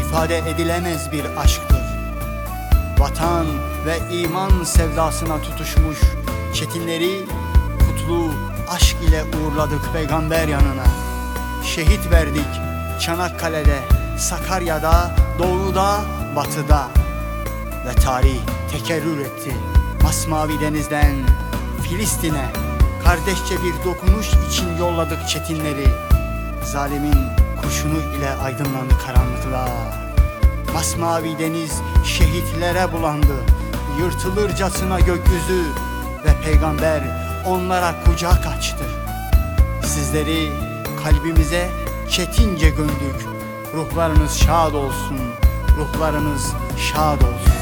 ifade edilemez bir aşktır. Vatan ve iman sevdasına tutuşmuş çetinleri kutlu aşk ile uğurladık peygamber yanına. Şehit verdik Çanakkale'de, Sakarya'da, Doğu'da, Batı'da ve tarih tekerrür etti. Masmavi denizden Filistin'e kardeşçe bir dokunuş için yolladık çetinleri. Zalimin kurşunu ile aydınlandı karanlıklar. Masmavi deniz şehitlere bulandı. Yırtılırcasına gökyüzü ve peygamber onlara kucak açtı. Sizleri kalbimize çetince gömdük. Ruhlarınız şad olsun, ruhlarınız şad olsun.